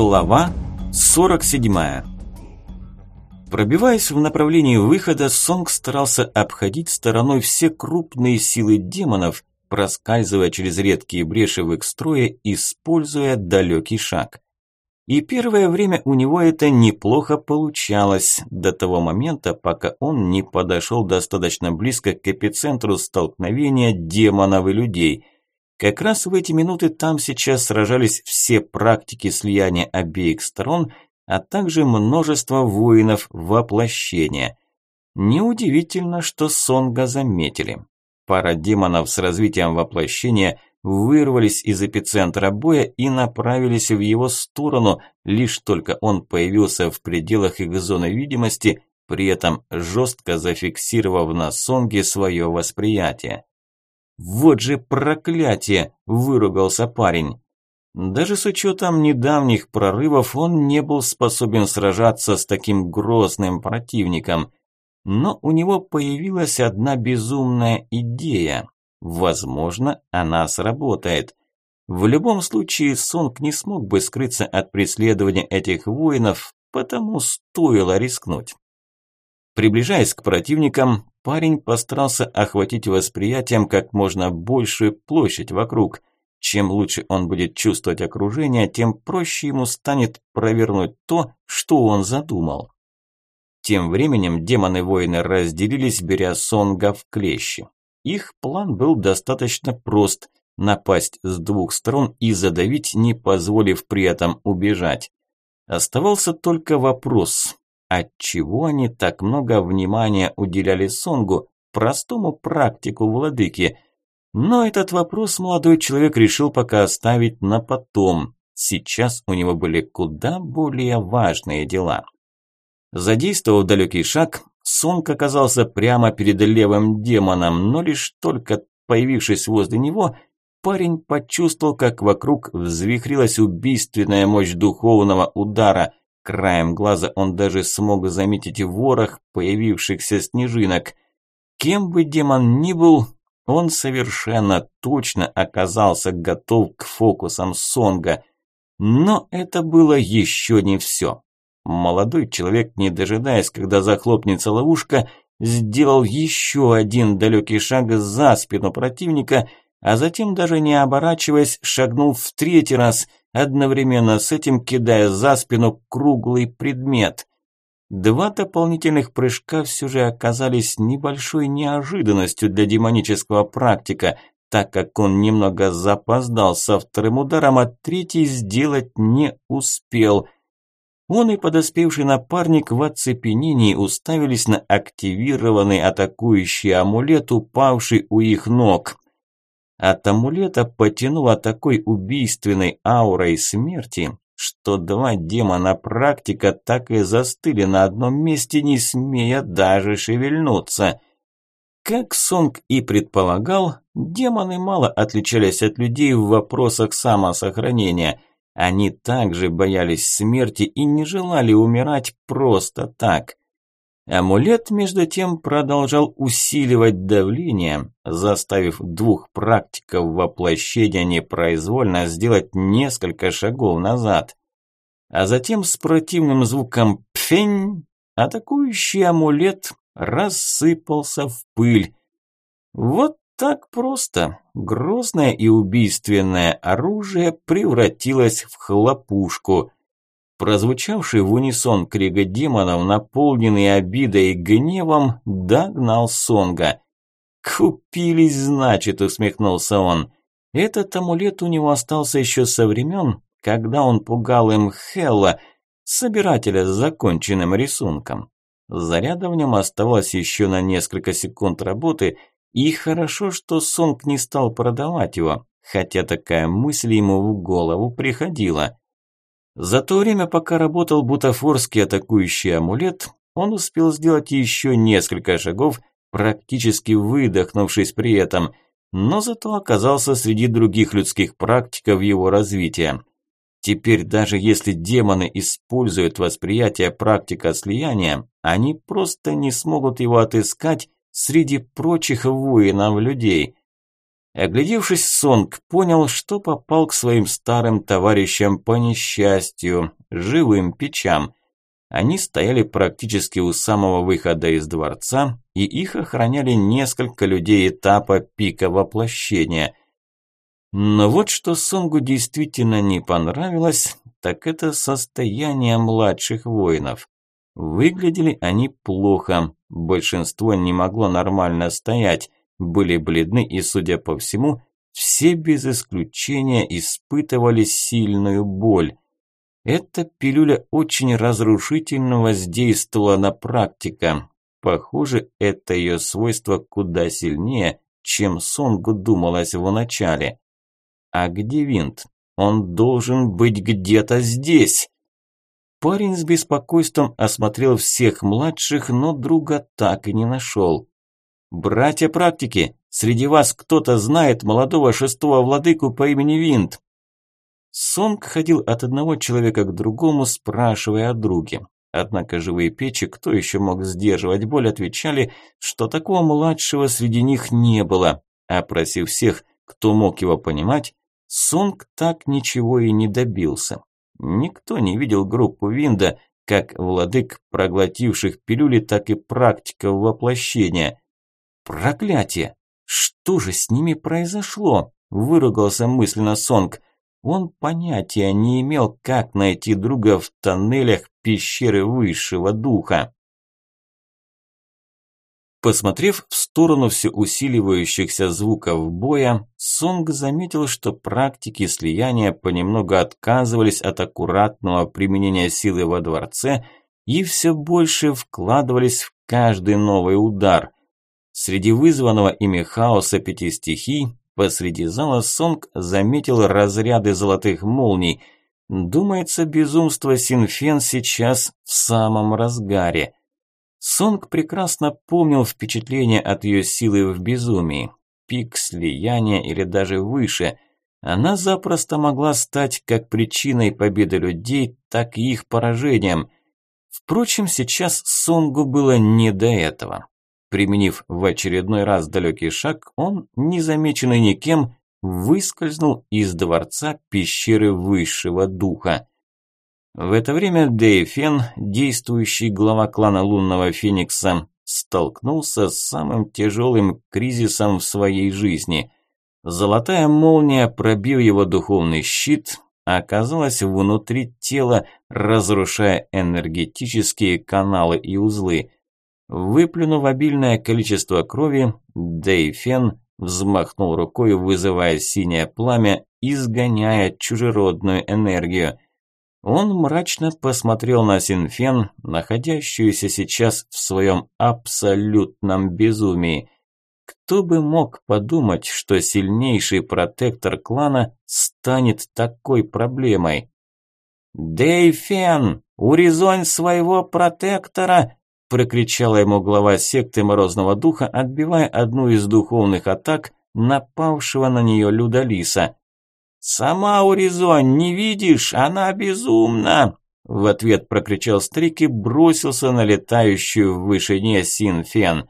Глава 47 Пробиваясь в направлении выхода, Сонг старался обходить стороной все крупные силы демонов, проскальзывая через редкие бреши в их строе, используя далекий шаг. И первое время у него это неплохо получалось, до того момента, пока он не подошел достаточно близко к эпицентру столкновения демонов и людей – как раз в эти минуты там сейчас сражались все практики слияния обеих сторон, а также множество воинов воплощения. Неудивительно, что Сонга заметили. Пара демонов с развитием воплощения вырвались из эпицентра боя и направились в его сторону, лишь только он появился в пределах их зоны видимости, при этом жестко зафиксировав на Сонге свое восприятие. «Вот же проклятие!» – выругался парень. Даже с учетом недавних прорывов он не был способен сражаться с таким грозным противником. Но у него появилась одна безумная идея. Возможно, она сработает. В любом случае, Сонг не смог бы скрыться от преследования этих воинов, потому стоило рискнуть. Приближаясь к противникам, парень постарался охватить восприятием как можно большую площадь вокруг. Чем лучше он будет чувствовать окружение, тем проще ему станет провернуть то, что он задумал. Тем временем демоны-воины разделились, беря Сонга в клещи. Их план был достаточно прост – напасть с двух сторон и задавить, не позволив при этом убежать. Оставался только вопрос, Отчего они так много внимания уделяли Сонгу, простому практику владыки? Но этот вопрос молодой человек решил пока оставить на потом. Сейчас у него были куда более важные дела. Задействовав далекий шаг, Сонг оказался прямо перед левым демоном, но лишь только появившись возле него, парень почувствовал, как вокруг взвихрилась убийственная мощь духовного удара. Краем глаза он даже смог заметить ворох появившихся снежинок. Кем бы демон ни был, он совершенно точно оказался готов к фокусам Сонга. Но это было еще не все. Молодой человек, не дожидаясь, когда захлопнется ловушка, сделал еще один далекий шаг за спину противника, а затем, даже не оборачиваясь, шагнул в третий раз – одновременно с этим кидая за спину круглый предмет. Два дополнительных прыжка все же оказались небольшой неожиданностью для демонического практика, так как он немного запоздал со вторым ударом, а третий сделать не успел. Он и подоспевший напарник в оцепенении уставились на активированный атакующий амулет, упавший у их ног. От амулета потянуло такой убийственной аурой смерти, что два демона практика так и застыли на одном месте, не смея даже шевельнуться. Как Сонг и предполагал, демоны мало отличались от людей в вопросах самосохранения. Они также боялись смерти и не желали умирать просто так. Амулет, между тем, продолжал усиливать давление, заставив двух практиков воплощения непроизвольно сделать несколько шагов назад. А затем с противным звуком «пфень» атакующий амулет рассыпался в пыль. Вот так просто. Грозное и убийственное оружие превратилось в хлопушку – Прозвучавший в унисон крига демонов, наполненный обидой и гневом, догнал Сонга. «Купились, значит», – усмехнулся он. «Этот амулет у него остался еще со времен, когда он пугал им Хелла, собирателя с законченным рисунком. Заряда в нем оставалось еще на несколько секунд работы, и хорошо, что Сонг не стал продавать его, хотя такая мысль ему в голову приходила. За то время, пока работал бутафорский атакующий амулет, он успел сделать еще несколько шагов, практически выдохнувшись при этом, но зато оказался среди других людских практиков его развития. Теперь даже если демоны используют восприятие практика слияния, они просто не смогут его отыскать среди прочих воинов людей. Оглядевшись, Сонг понял, что попал к своим старым товарищам по несчастью, живым печам. Они стояли практически у самого выхода из дворца, и их охраняли несколько людей этапа пика воплощения. Но вот что Сонгу действительно не понравилось, так это состояние младших воинов. Выглядели они плохо, большинство не могло нормально стоять, были бледны и, судя по всему, все без исключения испытывали сильную боль. Эта пилюля очень разрушительно воздействовала на практика. Похоже, это ее свойство куда сильнее, чем Сонгу думалось в начале. А где винт? Он должен быть где-то здесь. Парень с беспокойством осмотрел всех младших, но друга так и не нашел. «Братья практики, среди вас кто-то знает молодого шестого владыку по имени Винт?» Сонг ходил от одного человека к другому, спрашивая о друге. Однако живые печи, кто еще мог сдерживать боль, отвечали, что такого младшего среди них не было. Опросив всех, кто мог его понимать, Сонг так ничего и не добился. Никто не видел группу Винда, как владык проглотивших пилюли, так и практиков воплощения. Проклятие! Что же с ними произошло? Выругался мысленно Сонг. Он понятия не имел, как найти друга в тоннелях пещеры высшего духа. Посмотрев в сторону все усиливающихся звуков боя, Сонг заметил, что практики слияния понемногу отказывались от аккуратного применения силы во дворце и все больше вкладывались в каждый новый удар. Среди вызванного ими хаоса пяти стихий посреди зала Сонг заметил разряды золотых молний. Думается, безумство Синфен сейчас в самом разгаре – Сонг прекрасно помнил впечатление от ее силы в безумии. Пик слияния или даже выше. Она запросто могла стать как причиной победы людей, так и их поражением. Впрочем, сейчас Сонгу было не до этого. Применив в очередной раз далекий шаг, он, незамеченный никем, выскользнул из дворца пещеры высшего духа. В это время Дэйфен, действующий глава клана Лунного Феникса, столкнулся с самым тяжелым кризисом в своей жизни. Золотая молния, пробив его духовный щит, оказалась внутри тела, разрушая энергетические каналы и узлы. Выплюнув обильное количество крови, Дэйфен взмахнул рукой, вызывая синее пламя, изгоняя чужеродную энергию – он мрачно посмотрел на Синфен, находящуюся сейчас в своем абсолютном безумии. Кто бы мог подумать, что сильнейший протектор клана станет такой проблемой? «Дейфен, урезонь своего протектора!» – прокричала ему глава секты Морозного Духа, отбивая одну из духовных атак напавшего на нее Людалиса. «Сама Уризон, не видишь? Она безумна!» В ответ прокричал Стрик и бросился на летающую в вышине Синфен.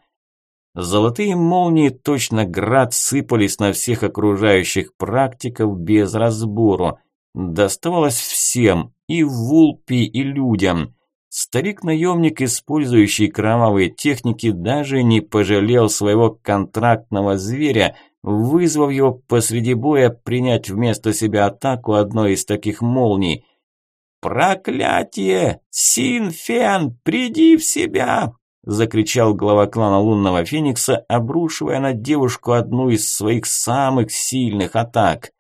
Золотые молнии точно град сыпались на всех окружающих практиков без разбору. Доставалось всем, и вулпи, и людям. Старик-наемник, использующий кровавые техники, даже не пожалел своего контрактного зверя – вызвав его посреди боя принять вместо себя атаку одной из таких молний. «Проклятие! Синфен, приди в себя!» закричал глава клана Лунного Феникса, обрушивая на девушку одну из своих самых сильных атак.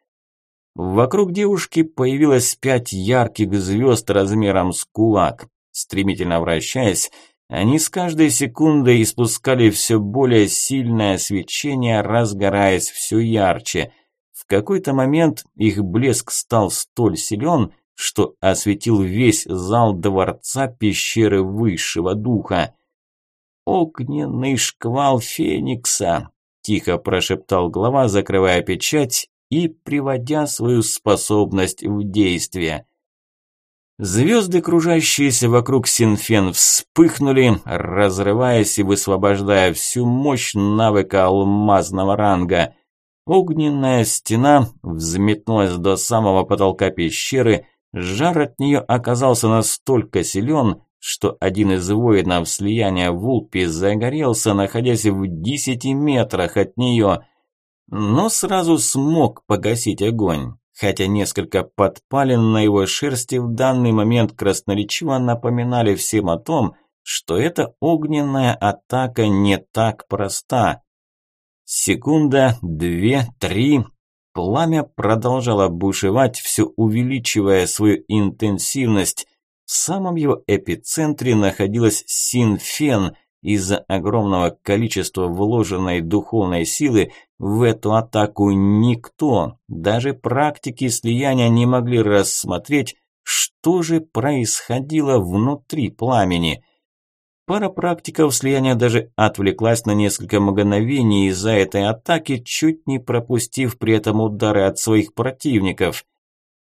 Вокруг девушки появилось пять ярких звезд размером с кулак. Стремительно вращаясь, они с каждой секундой испускали все более сильное свечение, разгораясь все ярче. В какой-то момент их блеск стал столь силен, что осветил весь зал дворца пещеры высшего духа. «Огненный шквал Феникса!» – тихо прошептал глава, закрывая печать и приводя свою способность в действие. Звезды, кружащиеся вокруг Синфен, вспыхнули, разрываясь и высвобождая всю мощь навыка алмазного ранга. Огненная стена взметнулась до самого потолка пещеры, жар от нее оказался настолько силен, что один из воинов слияния Вулпи загорелся, находясь в десяти метрах от нее, но сразу смог погасить огонь, хотя несколько подпалин на его шерсти в данный момент красноречиво напоминали всем о том, что эта огненная атака не так проста. Секунда, две, три. Пламя продолжало бушевать, все увеличивая свою интенсивность. В самом его эпицентре находилась Синфен. Из-за огромного количества вложенной духовной силы в эту атаку никто, даже практики слияния не могли рассмотреть, что же происходило внутри пламени. Пара практиков слияния даже отвлеклась на несколько мгновений из-за этой атаки, чуть не пропустив при этом удары от своих противников.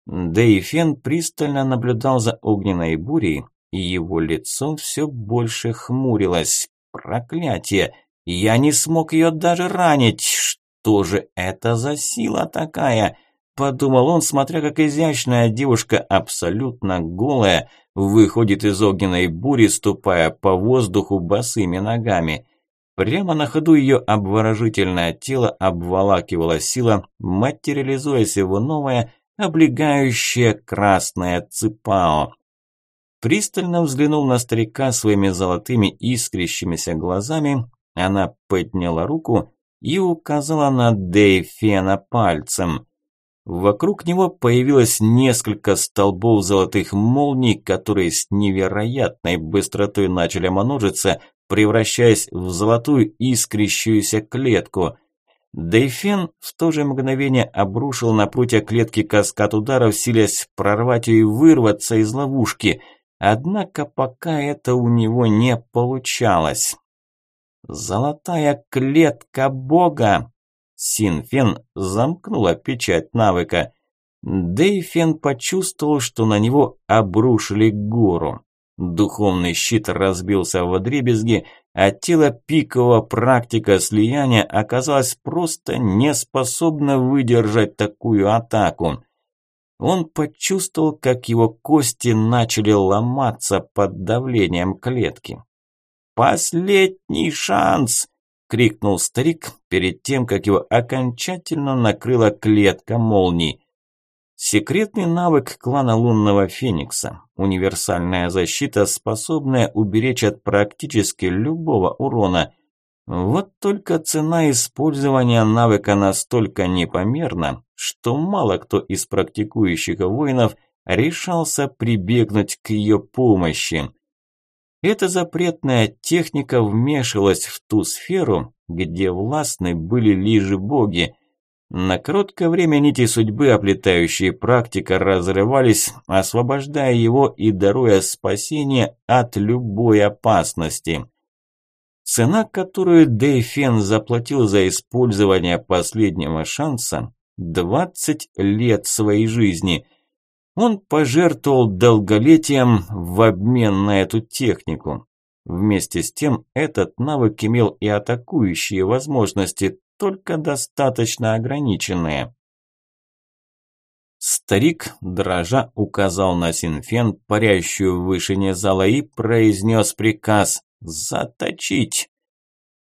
Дэйфен пристально наблюдал за огненной бурей, и его лицо все больше хмурилось. Проклятие! Я не смог ее даже ранить! Что же это за сила такая? Подумал он, смотря как изящная девушка, абсолютно голая, выходит из огненной бури, ступая по воздуху босыми ногами. Прямо на ходу ее обворожительное тело обволакивала сила, материализуясь в новое, облегающее красное ципао. Пристально взглянув на старика своими золотыми искрящимися глазами, она подняла руку и указала на Дейфена пальцем. Вокруг него появилось несколько столбов золотых молний, которые с невероятной быстротой начали множиться, превращаясь в золотую искрящуюся клетку. Дейфен в то же мгновение обрушил на прутья клетки каскад ударов, силясь прорвать ее и вырваться из ловушки. Однако пока это у него не получалось. «Золотая клетка бога!» Синфен замкнула печать навыка. Дейфен почувствовал, что на него обрушили гору. Духовный щит разбился в дребезги, а тело пикового практика слияния оказалось просто не способно выдержать такую атаку. Он почувствовал, как его кости начали ломаться под давлением клетки. «Последний шанс!» – крикнул старик перед тем, как его окончательно накрыла клетка молний. Секретный навык клана лунного феникса. Универсальная защита, способная уберечь от практически любого урона. Вот только цена использования навыка настолько непомерна, что мало кто из практикующих воинов решался прибегнуть к ее помощи. Эта запретная техника вмешивалась в ту сферу, где властны были лишь боги. На короткое время нити судьбы, оплетающие практика, разрывались, освобождая его и даруя спасение от любой опасности. Цена, которую Дейфен заплатил за использование последнего шанса – 20 лет своей жизни – он пожертвовал долголетием в обмен на эту технику. Вместе с тем, этот навык имел и атакующие возможности, только достаточно ограниченные. Старик, дрожа, указал на Синфен, парящую в вышине зала, и произнес приказ «Заточить!».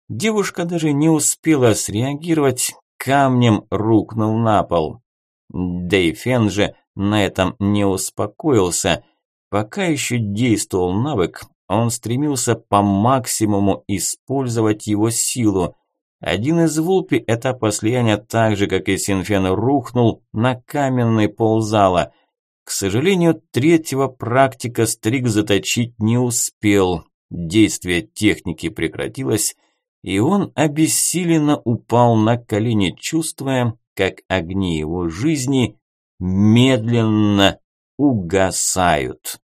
Девушка даже не успела среагировать, камнем рухнул на пол. Дейфен же на этом не успокоился. Пока еще действовал навык, он стремился по максимуму использовать его силу. Один из вулпи этапа слияния так же, как и Синфен, рухнул на каменный пол зала. К сожалению, третьего практика стриг заточить не успел. Действие техники прекратилось, и он обессиленно упал на колени, чувствуя, как огни его жизни медленно угасают.